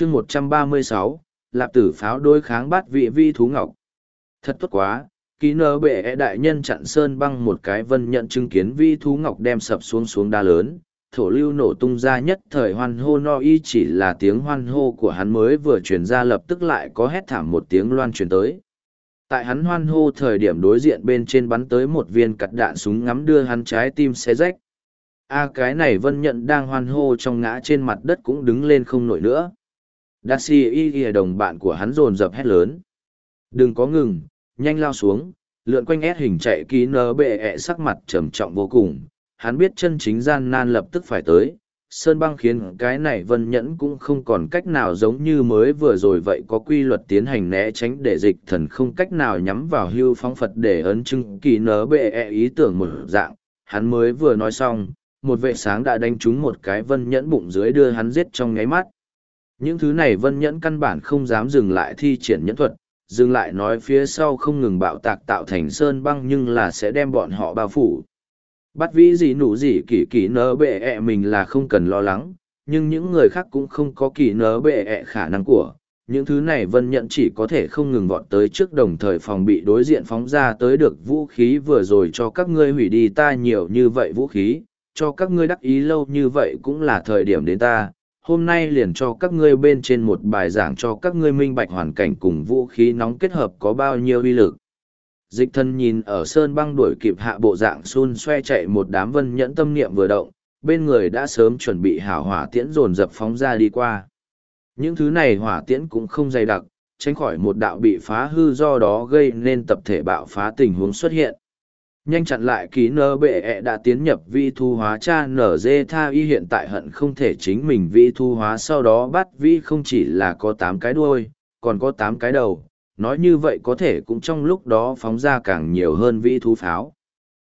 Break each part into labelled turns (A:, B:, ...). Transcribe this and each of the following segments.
A: chương một trăm ba mươi sáu, lạp tử pháo đối kháng bát vị vi thú ngọc. Thật tốt quá, ký nơ bệ e đại nhân chặn sơn băng một cái vân nhận chứng kiến vi thú ngọc đem sập xuống xuống đá lớn, thổ lưu nổ tung ra nhất thời hoan hô no y chỉ là tiếng hoan hô của hắn mới vừa truyền ra lập tức lại có hét thảm một tiếng loan truyền tới. Tại hắn hoan hô thời điểm đối diện bên trên bắn tới một viên cặt đạn súng ngắm đưa hắn trái tim xé rách. A, cái này vân nhận đang hoan hô trong ngã trên mặt đất cũng đứng lên không nổi nữa. Darcy y ghi đồng bạn của hắn rồn rập hét lớn. Đừng có ngừng, nhanh lao xuống. Lượn quanh ép hình chạy ký nơ bệ ẹ sắc mặt trầm trọng vô cùng. Hắn biết chân chính gian nan lập tức phải tới. Sơn băng khiến cái này vân nhẫn cũng không còn cách nào giống như mới vừa rồi vậy có quy luật tiến hành né tránh để dịch thần không cách nào nhắm vào hưu phóng phật để ấn chứng kỳ nớ bệ ẹ ý tưởng một dạng. Hắn mới vừa nói xong, một vệ sáng đã đánh trúng một cái vân nhẫn bụng dưới đưa hắn giết trong nháy mắt những thứ này vân nhẫn căn bản không dám dừng lại thi triển nhẫn thuật, dừng lại nói phía sau không ngừng bạo tạc tạo thành sơn băng nhưng là sẽ đem bọn họ bao phủ. Bắt vĩ gì nụ gì kỳ kỳ nỡ bệ ẹ mình là không cần lo lắng, nhưng những người khác cũng không có kỳ nỡ bệ ẹ khả năng của. Những thứ này vân nhận chỉ có thể không ngừng vọt tới trước đồng thời phòng bị đối diện phóng ra tới được vũ khí vừa rồi cho các ngươi hủy đi ta nhiều như vậy vũ khí, cho các ngươi đắc ý lâu như vậy cũng là thời điểm đến ta hôm nay liền cho các ngươi bên trên một bài giảng cho các ngươi minh bạch hoàn cảnh cùng vũ khí nóng kết hợp có bao nhiêu uy lực. Dịch thân nhìn ở sơn băng đuổi kịp hạ bộ dạng xun xoe chạy một đám vân nhẫn tâm niệm vừa động, bên người đã sớm chuẩn bị hảo hỏa tiễn dồn dập phóng ra đi qua. Những thứ này hỏa tiễn cũng không dày đặc, tránh khỏi một đạo bị phá hư do đó gây nên tập thể bạo phá tình huống xuất hiện nhanh chặn lại ký nơ bệ ẹ đã tiến nhập vi thu hóa cha nở dê tha y hiện tại hận không thể chính mình vi thu hóa sau đó bắt vi không chỉ là có tám cái đuôi, còn có tám cái đầu. Nói như vậy có thể cũng trong lúc đó phóng ra càng nhiều hơn vi thú pháo.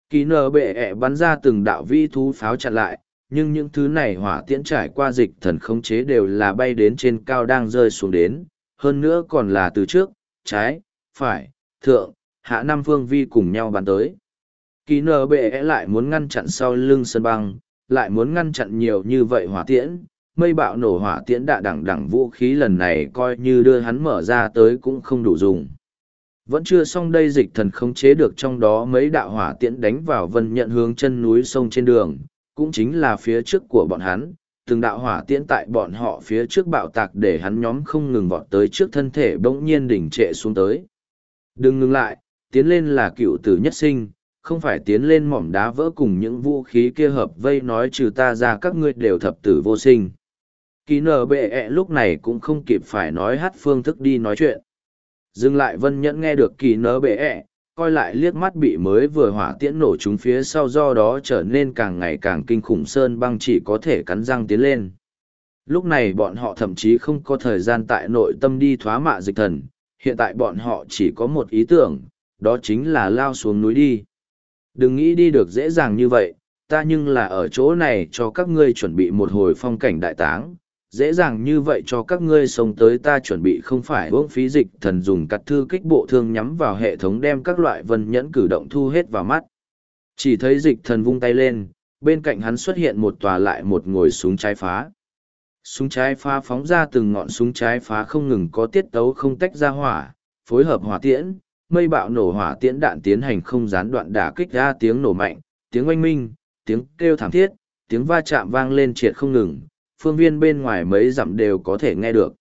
A: Ký nơ bệ ẹ bắn ra từng đạo vi thú pháo chặn lại, nhưng những thứ này hỏa tiễn trải qua dịch thần khống chế đều là bay đến trên cao đang rơi xuống đến. Hơn nữa còn là từ trước, trái, phải, thượng, hạ năm phương vi cùng nhau bắn tới kỳ nở bệ lại muốn ngăn chặn sau lưng sân băng, lại muốn ngăn chặn nhiều như vậy hỏa tiễn. Mây bạo nổ hỏa tiễn đạ đẳng đẳng vũ khí lần này coi như đưa hắn mở ra tới cũng không đủ dùng. Vẫn chưa xong đây dịch thần khống chế được trong đó mấy đạo hỏa tiễn đánh vào vân nhận hướng chân núi sông trên đường, cũng chính là phía trước của bọn hắn. Từng đạo hỏa tiễn tại bọn họ phía trước bạo tạc để hắn nhóm không ngừng vọt tới trước thân thể bỗng nhiên đỉnh trệ xuống tới. Đừng ngừng lại, tiến lên là cựu tử nhất sinh không phải tiến lên mỏm đá vỡ cùng những vũ khí kia hợp vây nói trừ ta ra các ngươi đều thập tử vô sinh. Kỳ nở bệ ẹ lúc này cũng không kịp phải nói hát phương thức đi nói chuyện. Dừng lại vân nhẫn nghe được kỳ nở bệ ẹ, coi lại liếc mắt bị mới vừa hỏa tiễn nổ chúng phía sau do đó trở nên càng ngày càng kinh khủng sơn băng chỉ có thể cắn răng tiến lên. Lúc này bọn họ thậm chí không có thời gian tại nội tâm đi thoá mạ dịch thần, hiện tại bọn họ chỉ có một ý tưởng, đó chính là lao xuống núi đi. Đừng nghĩ đi được dễ dàng như vậy, ta nhưng là ở chỗ này cho các ngươi chuẩn bị một hồi phong cảnh đại táng. Dễ dàng như vậy cho các ngươi sống tới ta chuẩn bị không phải uống phí dịch thần dùng cắt thư kích bộ thương nhắm vào hệ thống đem các loại vân nhẫn cử động thu hết vào mắt. Chỉ thấy dịch thần vung tay lên, bên cạnh hắn xuất hiện một tòa lại một ngồi súng trái phá. Súng trái phá phóng ra từng ngọn súng trái phá không ngừng có tiết tấu không tách ra hỏa, phối hợp hỏa tiễn, mây bạo nổ hỏa tiễn đạn tiến hành không gián đoạn đả kích ra tiếng nổ mạnh, tiếng oanh minh, tiếng kêu thảm thiết, tiếng va chạm vang lên triệt không ngừng, phương viên bên ngoài mấy dặm đều có thể nghe được.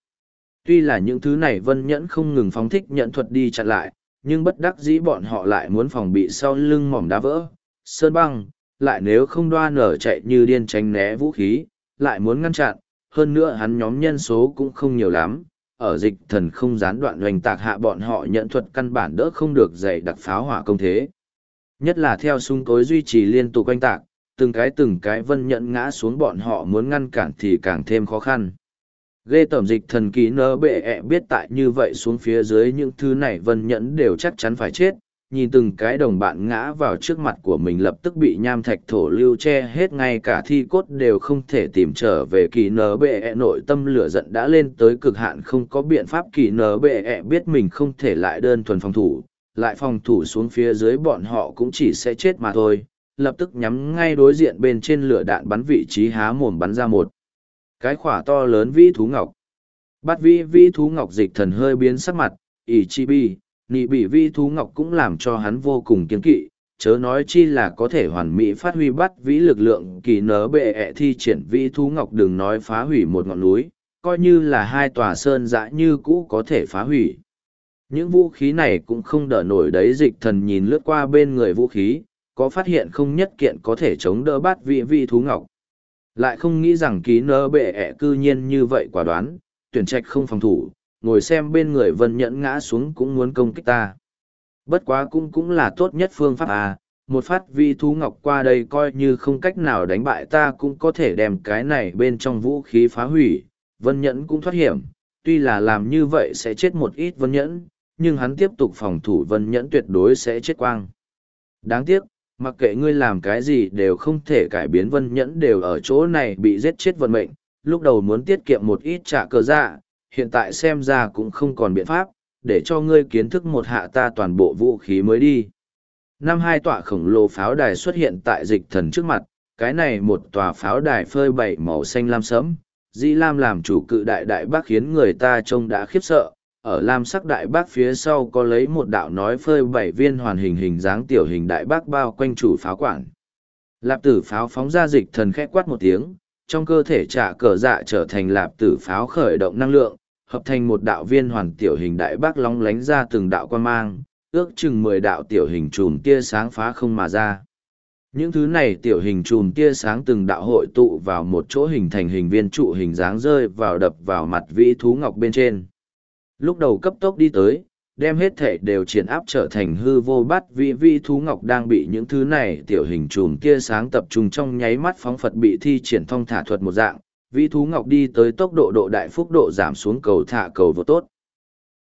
A: Tuy là những thứ này vân nhẫn không ngừng phóng thích nhận thuật đi chặn lại, nhưng bất đắc dĩ bọn họ lại muốn phòng bị sau lưng mỏm đá vỡ, sơn băng, lại nếu không đoan nở chạy như điên tránh né vũ khí, lại muốn ngăn chặn, hơn nữa hắn nhóm nhân số cũng không nhiều lắm, ở dịch thần không gián đoạn hoành tạc hạ bọn họ nhận thuật căn bản đỡ không được dày đặc pháo hỏa công thế. Nhất là theo sung cối duy trì liên tục quanh tạc, từng cái từng cái vân nhận ngã xuống bọn họ muốn ngăn cản thì càng thêm khó khăn. Ghê tẩm dịch thần ký nơ bệ ẹ biết tại như vậy xuống phía dưới những thứ này vân nhẫn đều chắc chắn phải chết, nhìn từng cái đồng bạn ngã vào trước mặt của mình lập tức bị nham thạch thổ lưu che hết ngay cả thi cốt đều không thể tìm trở về kỳ nở bệ ẹ. Nội tâm lửa giận đã lên tới cực hạn không có biện pháp kỳ nở bệ ẹ biết mình không thể lại đơn thuần phòng thủ lại phòng thủ xuống phía dưới bọn họ cũng chỉ sẽ chết mà thôi lập tức nhắm ngay đối diện bên trên lửa đạn bắn vị trí há mồm bắn ra một cái khỏa to lớn vĩ thú ngọc. Bắt vĩ vĩ thú ngọc dịch thần hơi biến sắc mặt, ỷ chi bi, nị bị vi thú ngọc cũng làm cho hắn vô cùng kiên kỵ, chớ nói chi là có thể hoàn mỹ phát huy bắt vĩ lực lượng kỳ nở bệ ẹ thi triển vi thú ngọc đừng nói phá hủy một ngọn núi, coi như là hai tòa sơn dã như cũ có thể phá hủy. Những vũ khí này cũng không đỡ nổi đấy dịch thần nhìn lướt qua bên người vũ khí, có phát hiện không nhất kiện có thể chống đỡ bát vị vi thú ngọc. Lại không nghĩ rằng ký nơ bệ ẹ cư nhiên như vậy quả đoán, tuyển trạch không phòng thủ, ngồi xem bên người vân nhẫn ngã xuống cũng muốn công kích ta. Bất quá cũng cũng là tốt nhất phương pháp à, một phát vi thú ngọc qua đây coi như không cách nào đánh bại ta cũng có thể đem cái này bên trong vũ khí phá hủy, vân nhẫn cũng thoát hiểm, tuy là làm như vậy sẽ chết một ít vân nhẫn, nhưng hắn tiếp tục phòng thủ vân nhẫn tuyệt đối sẽ chết quang. Đáng tiếc, mặc kệ ngươi làm cái gì đều không thể cải biến vân nhẫn đều ở chỗ này bị giết chết vận mệnh, lúc đầu muốn tiết kiệm một ít trả cờ dạ, hiện tại xem ra cũng không còn biện pháp, để cho ngươi kiến thức một hạ ta toàn bộ vũ khí mới đi. Năm hai tọa khổng lồ pháo đài xuất hiện tại dịch thần trước mặt, cái này một tòa pháo đài phơi bảy màu xanh lam sẫm, dĩ Lam làm chủ cự đại đại bác khiến người ta trông đã khiếp sợ, ở lam sắc đại bác phía sau có lấy một đạo nói phơi bảy viên hoàn hình hình dáng tiểu hình đại bác bao quanh chủ pháo quản. Lạp tử pháo phóng ra dịch thần khẽ quát một tiếng, trong cơ thể trả cờ dạ trở thành lạp tử pháo khởi động năng lượng, hợp thành một đạo viên hoàn tiểu hình đại bác lóng lánh ra từng đạo quan mang, ước chừng mười đạo tiểu hình chùm tia sáng phá không mà ra. Những thứ này tiểu hình chùm tia sáng từng đạo hội tụ vào một chỗ hình thành hình viên trụ hình dáng rơi vào đập vào mặt vĩ thú ngọc bên trên. Lúc đầu cấp tốc đi tới, đem hết thể đều triển áp trở thành hư vô bắt vị vĩ thú ngọc đang bị những thứ này tiểu hình chùm tia sáng tập trung trong nháy mắt phóng phật bị thi triển thông thả thuật một dạng Vĩ thú ngọc đi tới tốc độ độ đại phúc độ giảm xuống cầu thả cầu vô tốt.